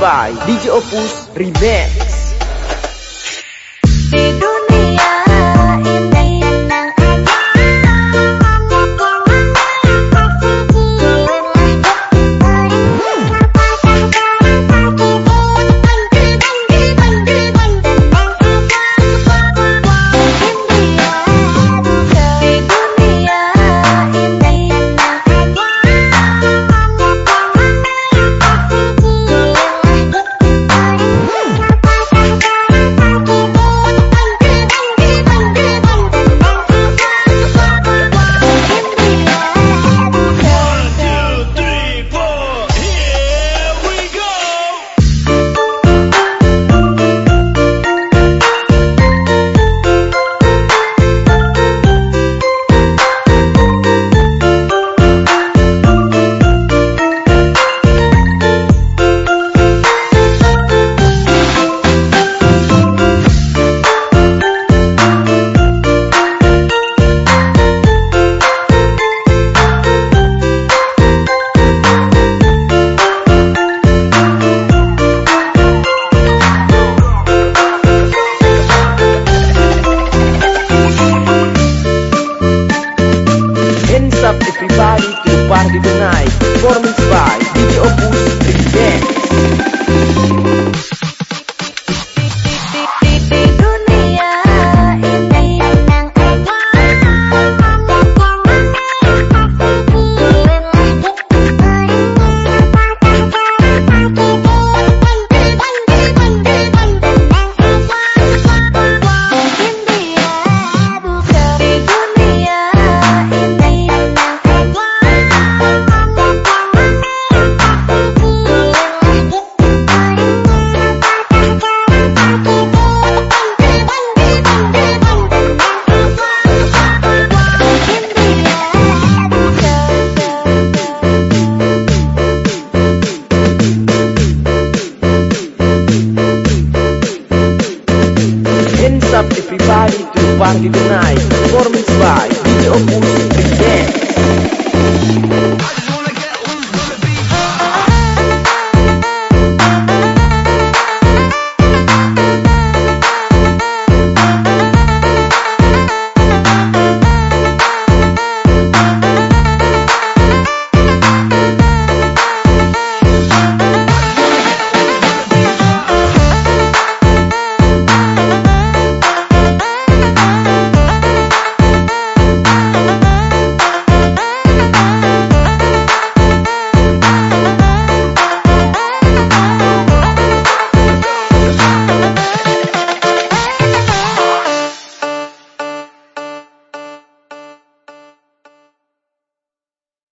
by DJ Opus Remix Live Night, Performance Live, Video Music.